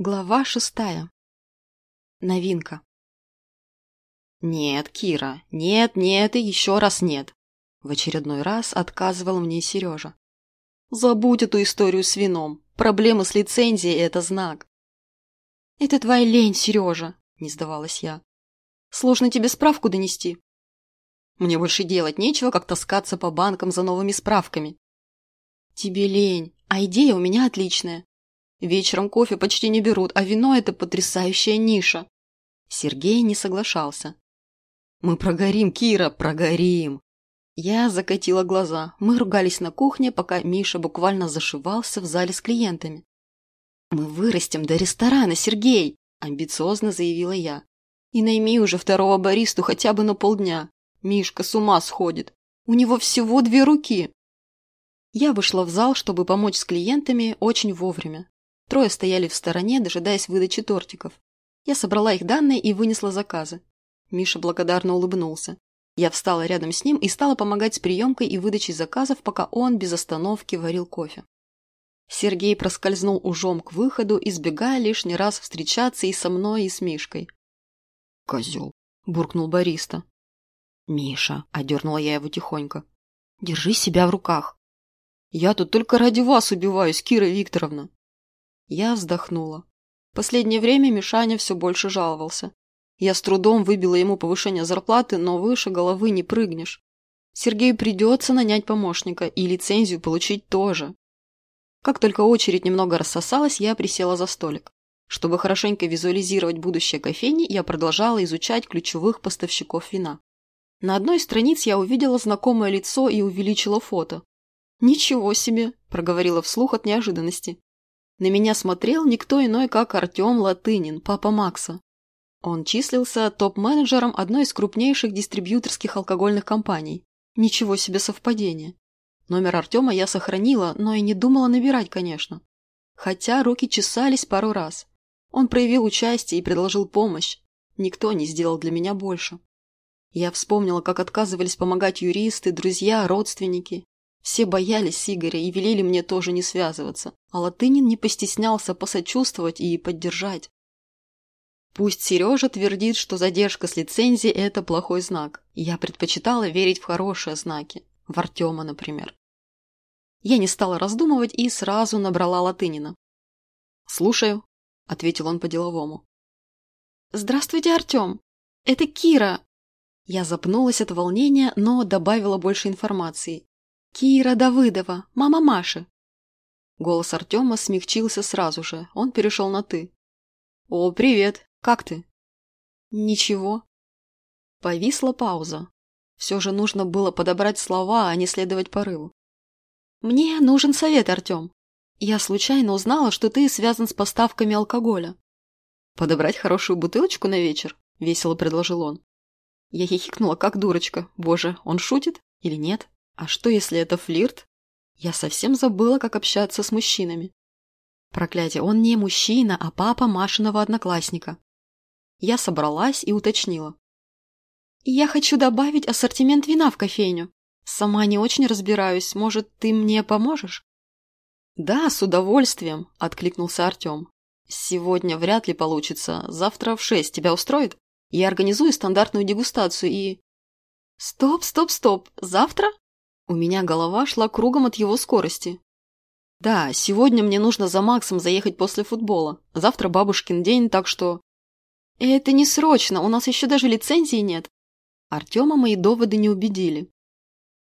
Глава шестая. Новинка. «Нет, Кира, нет, нет и еще раз нет!» В очередной раз отказывал мне Сережа. «Забудь эту историю с вином. Проблемы с лицензией – это знак». «Это твоя лень, Сережа!» – не сдавалась я. «Сложно тебе справку донести?» «Мне больше делать нечего, как таскаться по банкам за новыми справками». «Тебе лень, а идея у меня отличная. Вечером кофе почти не берут, а вино – это потрясающая ниша. Сергей не соглашался. «Мы прогорим, Кира, прогорим!» Я закатила глаза. Мы ругались на кухне, пока Миша буквально зашивался в зале с клиентами. «Мы вырастем до ресторана, Сергей!» – амбициозно заявила я. «И найми уже второго баристу хотя бы на полдня. Мишка с ума сходит. У него всего две руки!» Я вышла в зал, чтобы помочь с клиентами очень вовремя. Трое стояли в стороне, дожидаясь выдачи тортиков. Я собрала их данные и вынесла заказы. Миша благодарно улыбнулся. Я встала рядом с ним и стала помогать с приемкой и выдачей заказов, пока он без остановки варил кофе. Сергей проскользнул ужом к выходу, избегая лишний раз встречаться и со мной, и с Мишкой. «Козел!» – буркнул бариста. «Миша!» – одернула я его тихонько. «Держи себя в руках!» «Я тут только ради вас убиваюсь, Кира Викторовна!» Я вздохнула. Последнее время Мишаня все больше жаловался. Я с трудом выбила ему повышение зарплаты, но выше головы не прыгнешь. Сергею придется нанять помощника и лицензию получить тоже. Как только очередь немного рассосалась, я присела за столик. Чтобы хорошенько визуализировать будущее кофейни, я продолжала изучать ключевых поставщиков вина. На одной из страниц я увидела знакомое лицо и увеличила фото. «Ничего себе!» – проговорила вслух от неожиданности. На меня смотрел никто иной, как Артем Латынин, папа Макса. Он числился топ-менеджером одной из крупнейших дистрибьюторских алкогольных компаний. Ничего себе совпадение. Номер Артема я сохранила, но и не думала набирать, конечно. Хотя руки чесались пару раз. Он проявил участие и предложил помощь. Никто не сделал для меня больше. Я вспомнила, как отказывались помогать юристы, друзья, родственники. Все боялись Игоря и велели мне тоже не связываться, а Латынин не постеснялся посочувствовать и поддержать. Пусть Сережа твердит, что задержка с лицензией – это плохой знак. Я предпочитала верить в хорошие знаки. В Артема, например. Я не стала раздумывать и сразу набрала Латынина. «Слушаю», – ответил он по-деловому. «Здравствуйте, Артем. Это Кира». Я запнулась от волнения, но добавила больше информации «Кира Давыдова, мама Маши!» Голос Артема смягчился сразу же, он перешел на «ты». «О, привет! Как ты?» «Ничего». Повисла пауза. Все же нужно было подобрать слова, а не следовать порыву. «Мне нужен совет, Артем. Я случайно узнала, что ты связан с поставками алкоголя». «Подобрать хорошую бутылочку на вечер?» – весело предложил он. Я хихикнула, как дурочка. Боже, он шутит или нет? А что, если это флирт? Я совсем забыла, как общаться с мужчинами. Проклятие, он не мужчина, а папа Машиного одноклассника. Я собралась и уточнила. Я хочу добавить ассортимент вина в кофейню. Сама не очень разбираюсь, может, ты мне поможешь? Да, с удовольствием, откликнулся Артем. Сегодня вряд ли получится, завтра в шесть тебя устроит? Я организую стандартную дегустацию и... Стоп, стоп, стоп, завтра? У меня голова шла кругом от его скорости. Да, сегодня мне нужно за Максом заехать после футбола. Завтра бабушкин день, так что... Это не срочно, у нас еще даже лицензии нет. Артема мои доводы не убедили.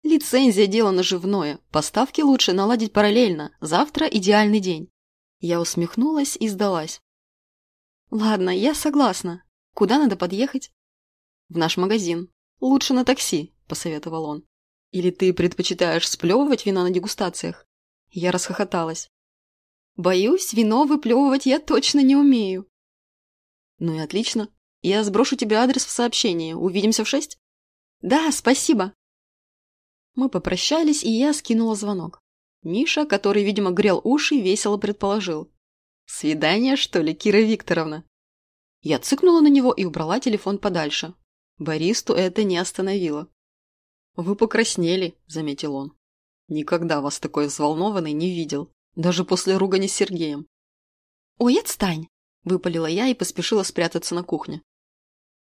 Лицензия – дело наживное. Поставки лучше наладить параллельно. Завтра идеальный день. Я усмехнулась и сдалась. Ладно, я согласна. Куда надо подъехать? В наш магазин. Лучше на такси, посоветовал он. Или ты предпочитаешь сплевывать вино на дегустациях?» Я расхохоталась. «Боюсь, вино выплевывать я точно не умею». «Ну и отлично. Я сброшу тебе адрес в сообщении. Увидимся в шесть?» «Да, спасибо». Мы попрощались, и я скинула звонок. Миша, который, видимо, грел уши, весело предположил. «Свидание, что ли, Кира Викторовна?» Я цыкнула на него и убрала телефон подальше. Бористу это не остановило. «Вы покраснели», — заметил он. «Никогда вас такой взволнованной не видел, даже после ругани с Сергеем». «Ой, отстань!» Выпалила я и поспешила спрятаться на кухне.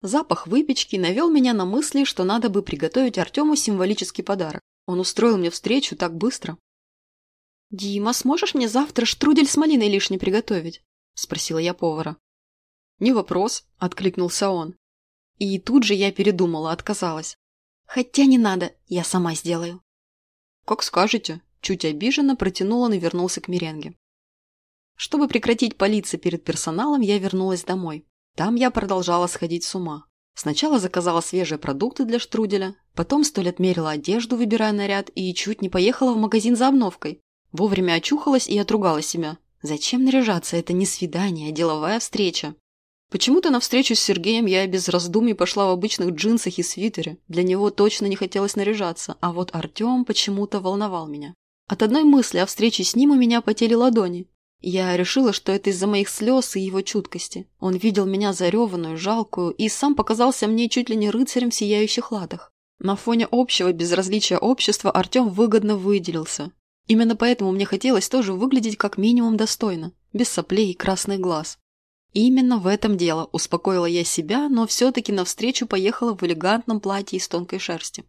Запах выпечки навел меня на мысли, что надо бы приготовить Артему символический подарок. Он устроил мне встречу так быстро. «Дима, сможешь мне завтра штрудель с малиной лишний приготовить?» – спросила я повара. «Не вопрос», – откликнулся он. И тут же я передумала, отказалась. «Хотя не надо, я сама сделаю». «Как скажете», – чуть обиженно протянул он и вернулся к меренге. Чтобы прекратить палиться перед персоналом, я вернулась домой. Там я продолжала сходить с ума. Сначала заказала свежие продукты для штруделя, потом сто лет мерила одежду, выбирая наряд, и чуть не поехала в магазин за обновкой. Вовремя очухалась и отругала себя. Зачем наряжаться? Это не свидание, а деловая встреча. Почему-то на встречу с Сергеем я без раздумий пошла в обычных джинсах и свитере. Для него точно не хотелось наряжаться, а вот Артем почему-то волновал меня. От одной мысли о встрече с ним у меня потели ладони. Я решила, что это из-за моих слез и его чуткости. Он видел меня зареванную, жалкую и сам показался мне чуть ли не рыцарем в сияющих латах. На фоне общего безразличия общества Артем выгодно выделился. Именно поэтому мне хотелось тоже выглядеть как минимум достойно, без соплей и красных глаз. Именно в этом дело успокоила я себя, но все-таки навстречу поехала в элегантном платье из тонкой шерсти.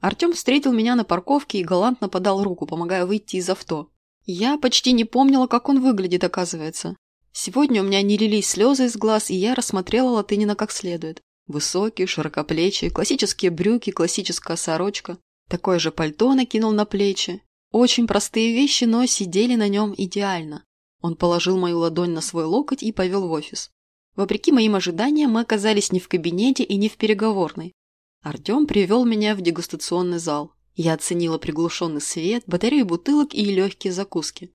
Артем встретил меня на парковке и галантно подал руку, помогая выйти из авто. Я почти не помнила, как он выглядит, оказывается. Сегодня у меня не лились слезы из глаз, и я рассмотрела Латынина как следует. Высокий, широкоплечий, классические брюки, классическая сорочка. Такое же пальто накинул на плечи. Очень простые вещи, но сидели на нем идеально. Он положил мою ладонь на свой локоть и повел в офис. Вопреки моим ожиданиям, мы оказались не в кабинете и не в переговорной. Артем привел меня в дегустационный зал. Я оценила приглушенный свет, батарею бутылок и легкие закуски.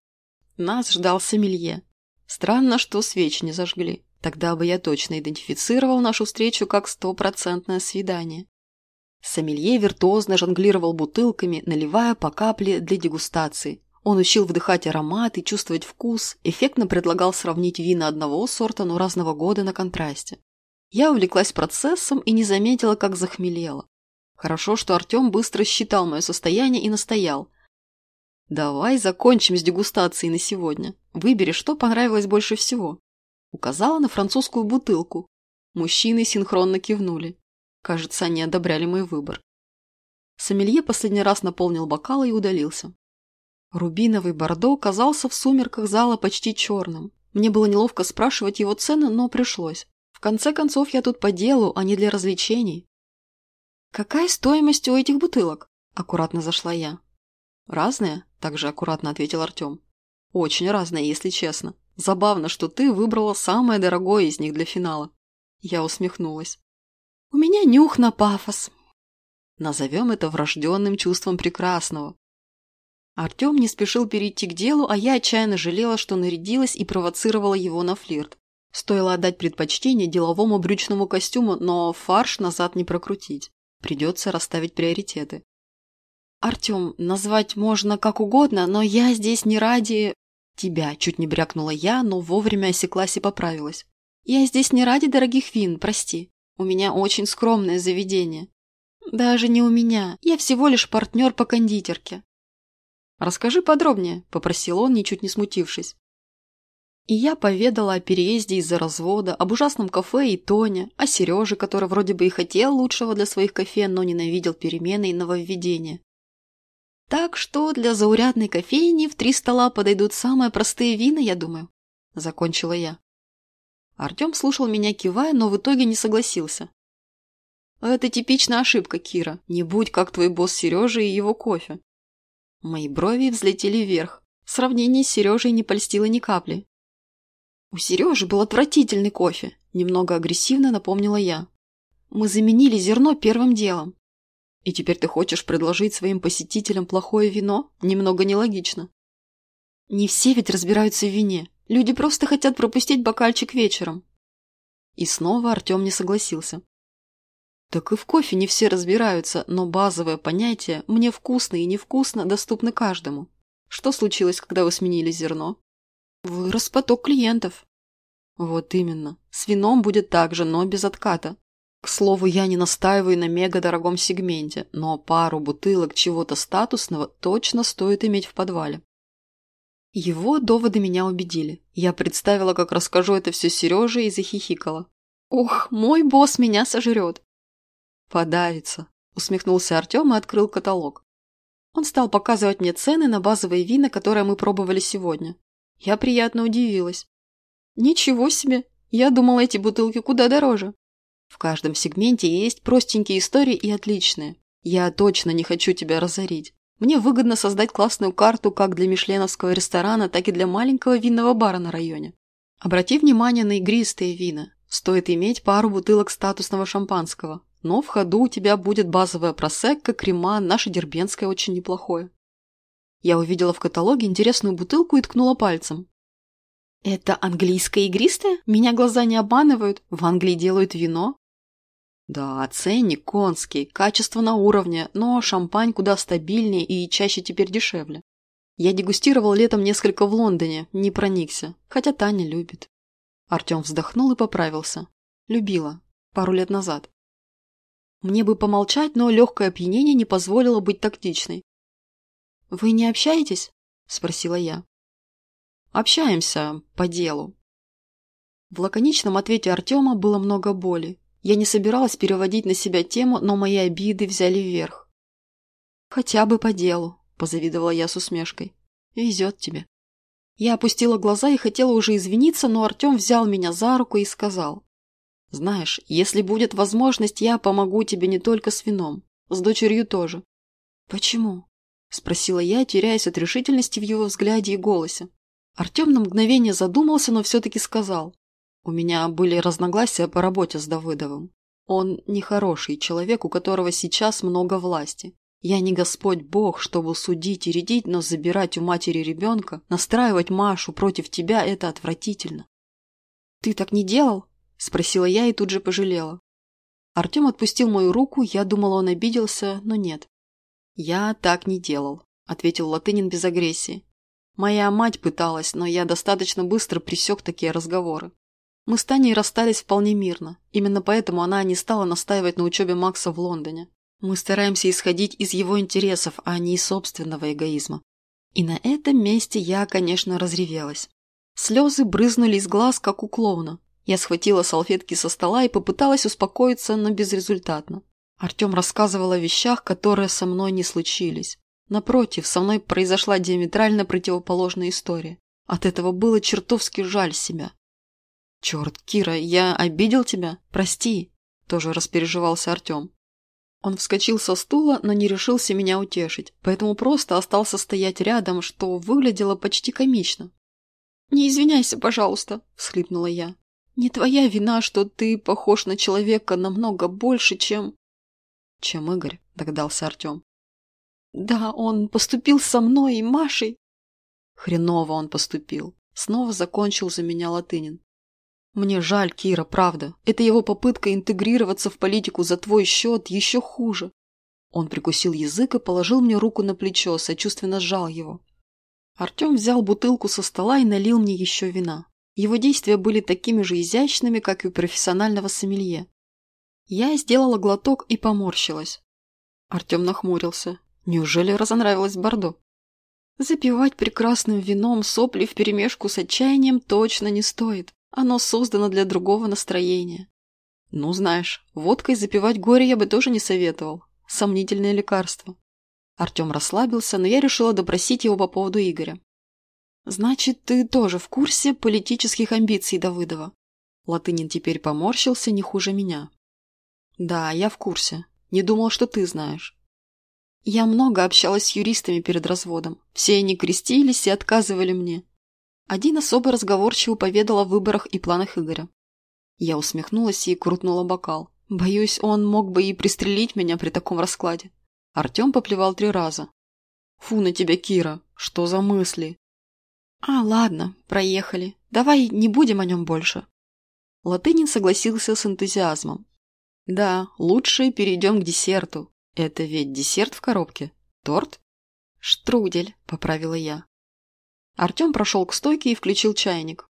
Нас ждал сомелье. Странно, что свечи не зажгли. Тогда бы я точно идентифицировал нашу встречу как стопроцентное свидание. Сомелье виртуозно жонглировал бутылками, наливая по капле для дегустации. Он учил вдыхать аромат и чувствовать вкус, эффектно предлагал сравнить вина одного сорта, но разного года на контрасте. Я увлеклась процессом и не заметила, как захмелела. Хорошо, что Артем быстро считал мое состояние и настоял. «Давай закончим с дегустацией на сегодня. Выбери, что понравилось больше всего». Указала на французскую бутылку. Мужчины синхронно кивнули. Кажется, они одобряли мой выбор. Сомелье последний раз наполнил бокалы и удалился. Рубиновый бордо казался в сумерках зала почти черным. Мне было неловко спрашивать его цены, но пришлось. В конце концов, я тут по делу, а не для развлечений. «Какая стоимость у этих бутылок?» – аккуратно зашла я. «Разные?» – также аккуратно ответил Артем. «Очень разные, если честно. Забавно, что ты выбрала самое дорогое из них для финала». Я усмехнулась. «У меня нюх на пафос». Назовем это врожденным чувством прекрасного. Артем не спешил перейти к делу, а я отчаянно жалела, что нарядилась и провоцировала его на флирт. Стоило отдать предпочтение деловому брючному костюму, но фарш назад не прокрутить. Придется расставить приоритеты. «Артем, назвать можно как угодно, но я здесь не ради...» «Тебя», — чуть не брякнула я, но вовремя осеклась и поправилась. «Я здесь не ради дорогих вин, прости. У меня очень скромное заведение». «Даже не у меня. Я всего лишь партнер по кондитерке». «Расскажи подробнее», — попросил он, ничуть не смутившись. И я поведала о переезде из-за развода, об ужасном кафе и Тоне, о Сереже, который вроде бы и хотел лучшего для своих кофе, но ненавидел перемены и нововведения. Так что для заурядной кофейни в три стола подойдут самые простые вина, я думаю. Закончила я. Артем слушал меня кивая, но в итоге не согласился. Это типичная ошибка, Кира. Не будь как твой босс Сережа и его кофе. Мои брови взлетели вверх. Сравнение с Сережей не польстило ни капли. «У Сережи был отвратительный кофе», – немного агрессивно напомнила я. «Мы заменили зерно первым делом». «И теперь ты хочешь предложить своим посетителям плохое вино? Немного нелогично». «Не все ведь разбираются в вине. Люди просто хотят пропустить бокальчик вечером». И снова Артем не согласился. Так и в кофе не все разбираются, но базовое понятие «мне вкусно» и «невкусно» доступны каждому. Что случилось, когда вы сменили зерно? Вырос поток клиентов. Вот именно. С вином будет так же, но без отката. К слову, я не настаиваю на мега дорогом сегменте, но пару бутылок чего-то статусного точно стоит иметь в подвале. Его доводы меня убедили. Я представила, как расскажу это все Сереже и захихикала. Ох, мой босс меня сожрет. Подавится, усмехнулся Артем и открыл каталог. Он стал показывать мне цены на базовые вина, которые мы пробовали сегодня. Я приятно удивилась. Ничего себе! Я думала, эти бутылки куда дороже. В каждом сегменте есть простенькие истории и отличные. Я точно не хочу тебя разорить. Мне выгодно создать классную карту как для мишленовского ресторана, так и для маленького винного бара на районе. Обрати внимание на игристые вина. Стоит иметь пару бутылок статусного шампанского. Но в ходу у тебя будет базовая просекка, крема, наше дербенское очень неплохое. Я увидела в каталоге интересную бутылку и ткнула пальцем. «Это английское игристое? Меня глаза не обманывают. В Англии делают вино?» «Да, ценник конский, качество на уровне, но шампань куда стабильнее и чаще теперь дешевле. Я дегустировал летом несколько в Лондоне, не проникся, хотя Таня любит». Артем вздохнул и поправился. «Любила. Пару лет назад. Мне бы помолчать, но легкое опьянение не позволило быть тактичной. «Вы не общаетесь?» – спросила я. «Общаемся по делу». В лаконичном ответе Артема было много боли. Я не собиралась переводить на себя тему, но мои обиды взяли вверх. «Хотя бы по делу», – позавидовала я с усмешкой. «Везет тебе». Я опустила глаза и хотела уже извиниться, но Артем взял меня за руку и сказал. Знаешь, если будет возможность, я помогу тебе не только с вином, с дочерью тоже. Почему? Спросила я, теряясь от решительности в его взгляде и голосе. Артем на мгновение задумался, но все-таки сказал. У меня были разногласия по работе с Давыдовым. Он нехороший человек, у которого сейчас много власти. Я не Господь Бог, чтобы судить и рядить, но забирать у матери ребенка, настраивать Машу против тебя – это отвратительно. Ты так не делал? Спросила я и тут же пожалела. Артем отпустил мою руку, я думала, он обиделся, но нет. «Я так не делал», – ответил Латынин без агрессии. «Моя мать пыталась, но я достаточно быстро пресек такие разговоры. Мы с Таней расстались вполне мирно. Именно поэтому она не стала настаивать на учебе Макса в Лондоне. Мы стараемся исходить из его интересов, а не из собственного эгоизма. И на этом месте я, конечно, разревелась. Слезы брызнули из глаз, как у клоуна. Я схватила салфетки со стола и попыталась успокоиться, но безрезультатно. Артем рассказывал о вещах, которые со мной не случились. Напротив, со мной произошла диаметрально противоположная история. От этого было чертовски жаль себя. «Черт, Кира, я обидел тебя? Прости!» Тоже распереживался Артем. Он вскочил со стула, но не решился меня утешить, поэтому просто остался стоять рядом, что выглядело почти комично. «Не извиняйся, пожалуйста», – всхлипнула я. Не твоя вина, что ты похож на человека намного больше, чем... Чем Игорь, догадался Артем. Да, он поступил со мной и Машей. Хреново он поступил. Снова закончил за меня Латынин. Мне жаль Кира, правда. Это его попытка интегрироваться в политику за твой счет еще хуже. Он прикусил язык и положил мне руку на плечо, сочувственно сжал его. Артем взял бутылку со стола и налил мне еще вина. Его действия были такими же изящными, как и у профессионального сомелье. Я сделала глоток и поморщилась. Артем нахмурился. Неужели разонравилось Бордо? Запивать прекрасным вином сопли вперемешку с отчаянием точно не стоит. Оно создано для другого настроения. Ну, знаешь, водкой запивать горе я бы тоже не советовал. Сомнительное лекарство. Артем расслабился, но я решила допросить его по поводу Игоря. «Значит, ты тоже в курсе политических амбиций Давыдова?» Латынин теперь поморщился не хуже меня. «Да, я в курсе. Не думал, что ты знаешь». Я много общалась с юристами перед разводом. Все они крестились и отказывали мне. Один особо разговорчиво поведал о выборах и планах Игоря. Я усмехнулась и крутнула бокал. Боюсь, он мог бы и пристрелить меня при таком раскладе. Артем поплевал три раза. «Фу на тебя, Кира! Что за мысли? «А, ладно, проехали. Давай не будем о нем больше». Латынин согласился с энтузиазмом. «Да, лучше перейдем к десерту. Это ведь десерт в коробке. Торт?» «Штрудель», — поправила я. Артем прошел к стойке и включил чайник.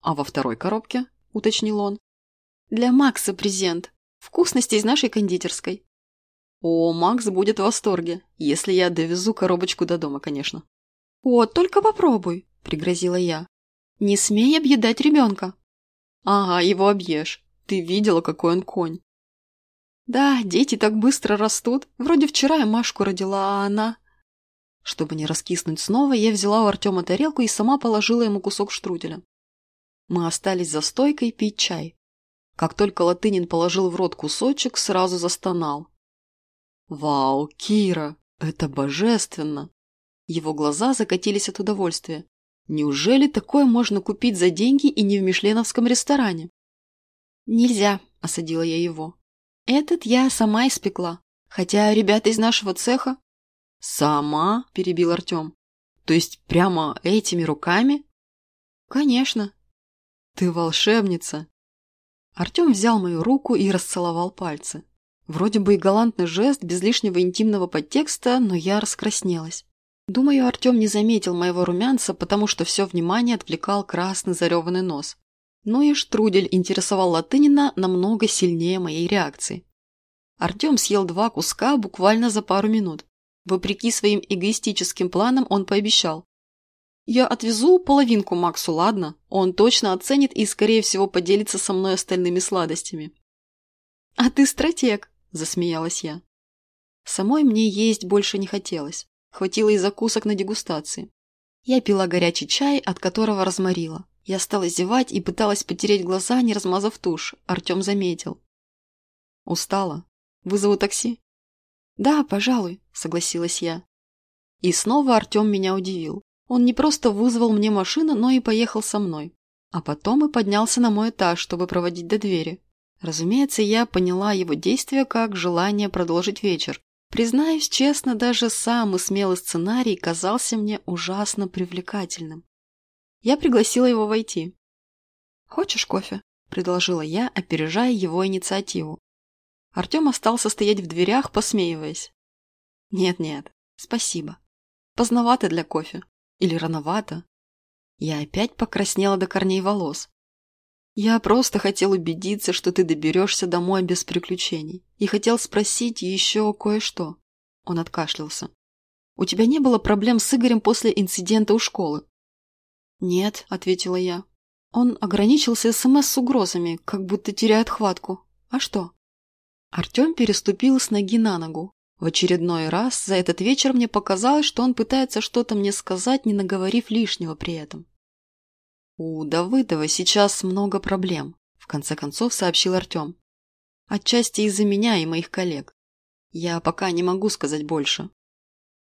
«А во второй коробке?» — уточнил он. «Для Макса презент. Вкусности из нашей кондитерской». «О, Макс будет в восторге, если я довезу коробочку до дома, конечно». «О, только попробуй», — пригрозила я. «Не смей объедать ребенка». «Ага, его объешь. Ты видела, какой он конь?» «Да, дети так быстро растут. Вроде вчера я Машку родила, а она...» Чтобы не раскиснуть снова, я взяла у Артема тарелку и сама положила ему кусок штруделя. Мы остались за стойкой пить чай. Как только Латынин положил в рот кусочек, сразу застонал. «Вау, Кира, это божественно!» Его глаза закатились от удовольствия. «Неужели такое можно купить за деньги и не в мишленовском ресторане?» «Нельзя», – осадила я его. «Этот я сама испекла, хотя ребята из нашего цеха «Сама?» – перебил Артем. «То есть прямо этими руками?» «Конечно». «Ты волшебница!» Артем взял мою руку и расцеловал пальцы. Вроде бы и галантный жест, без лишнего интимного подтекста, но я раскраснелась. Думаю, Артем не заметил моего румянца, потому что все внимание отвлекал красный зареванный нос. Но и штрудель интересовал Латынина намного сильнее моей реакции. Артем съел два куска буквально за пару минут. Вопреки своим эгоистическим планам он пообещал. «Я отвезу половинку Максу, ладно? Он точно оценит и, скорее всего, поделится со мной остальными сладостями». «А ты стратег», – засмеялась я. Самой мне есть больше не хотелось. Хватило и закусок на дегустации. Я пила горячий чай, от которого разморила. Я стала зевать и пыталась потереть глаза, не размазав тушь. Артем заметил. «Устала. Вызову такси?» «Да, пожалуй», – согласилась я. И снова Артем меня удивил. Он не просто вызвал мне машину, но и поехал со мной. А потом и поднялся на мой этаж, чтобы проводить до двери. Разумеется, я поняла его действия как желание продолжить вечер. Признаюсь честно, даже самый смелый сценарий казался мне ужасно привлекательным. Я пригласила его войти. «Хочешь кофе?» – предложила я, опережая его инициативу. Артем остался стоять в дверях, посмеиваясь. «Нет-нет, спасибо. Поздновато для кофе. Или рановато?» Я опять покраснела до корней волос. «Я просто хотел убедиться, что ты доберешься домой без приключений. И хотел спросить еще кое-что». Он откашлялся. «У тебя не было проблем с Игорем после инцидента у школы?» «Нет», — ответила я. «Он ограничился СМС с угрозами, как будто теряет хватку. А что?» Артем переступил с ноги на ногу. В очередной раз за этот вечер мне показалось, что он пытается что-то мне сказать, не наговорив лишнего при этом. «У Давыдова сейчас много проблем», – в конце концов сообщил Артем. «Отчасти из-за меня и моих коллег. Я пока не могу сказать больше».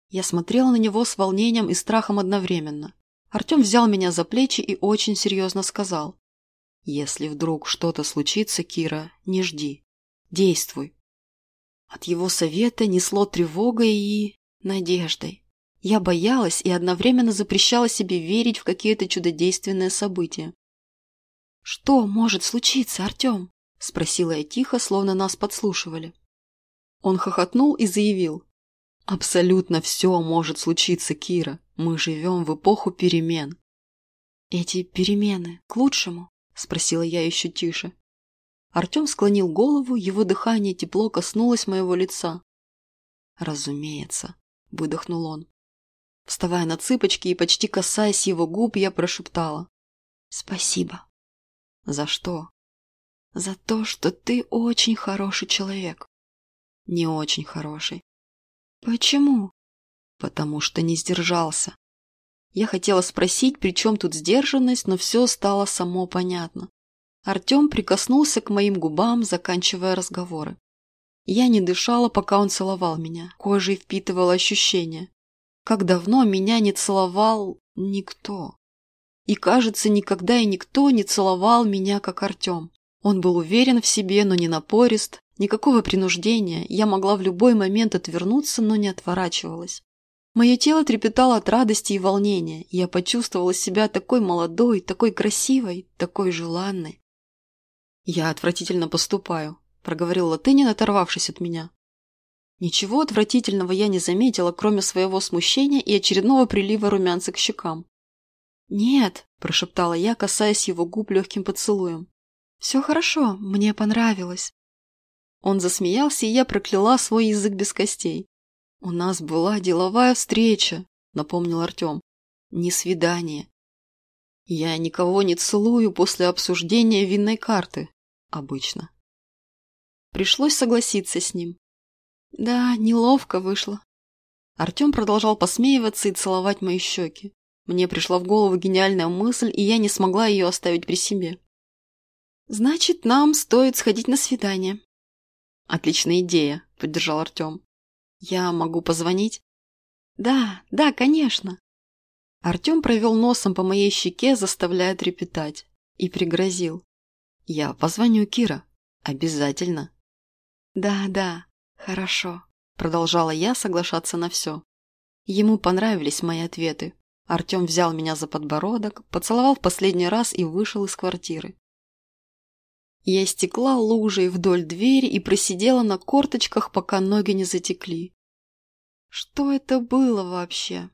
Я смотрела на него с волнением и страхом одновременно. Артем взял меня за плечи и очень серьезно сказал. «Если вдруг что-то случится, Кира, не жди. Действуй. От его совета несло тревогой и надеждой. Я боялась и одновременно запрещала себе верить в какие-то чудодейственные события. «Что может случиться, Артем?» – спросила я тихо, словно нас подслушивали. Он хохотнул и заявил. «Абсолютно все может случиться, Кира. Мы живем в эпоху перемен». «Эти перемены к лучшему?» – спросила я еще тише. Артем склонил голову, его дыхание тепло коснулось моего лица. «Разумеется», — выдохнул он. Вставая на цыпочки и почти касаясь его губ, я прошептала. «Спасибо». «За что?» «За то, что ты очень хороший человек». «Не очень хороший». «Почему?» «Потому что не сдержался». Я хотела спросить, при чем тут сдержанность, но все стало само понятно. Артем прикоснулся к моим губам, заканчивая разговоры. Я не дышала, пока он целовал меня, кожей впитывала ощущения. Как давно меня не целовал никто. И, кажется, никогда и никто не целовал меня, как Артем. Он был уверен в себе, но не напорист, никакого принуждения. Я могла в любой момент отвернуться, но не отворачивалась. Мое тело трепетало от радости и волнения. Я почувствовала себя такой молодой, такой красивой, такой желанной. «Я отвратительно поступаю», – проговорил Латынин, оторвавшись от меня. Ничего отвратительного я не заметила, кроме своего смущения и очередного прилива румянца к щекам. «Нет», – прошептала я, касаясь его губ легким поцелуем. «Все хорошо, мне понравилось». Он засмеялся, и я прокляла свой язык без костей. «У нас была деловая встреча», – напомнил Артем. не свидание. Я никого не целую после обсуждения винной карты. Обычно. Пришлось согласиться с ним. Да, неловко вышло. Артем продолжал посмеиваться и целовать мои щеки. Мне пришла в голову гениальная мысль, и я не смогла ее оставить при себе. «Значит, нам стоит сходить на свидание». «Отличная идея», — поддержал Артем. «Я могу позвонить?» «Да, да, конечно». Артем провел носом по моей щеке, заставляя трепетать, и пригрозил. «Я позвоню, Кира. Обязательно». «Да, да, хорошо», — продолжала я соглашаться на все. Ему понравились мои ответы. Артем взял меня за подбородок, поцеловал в последний раз и вышел из квартиры. Я стекла лужей вдоль двери и просидела на корточках, пока ноги не затекли. Что это было вообще?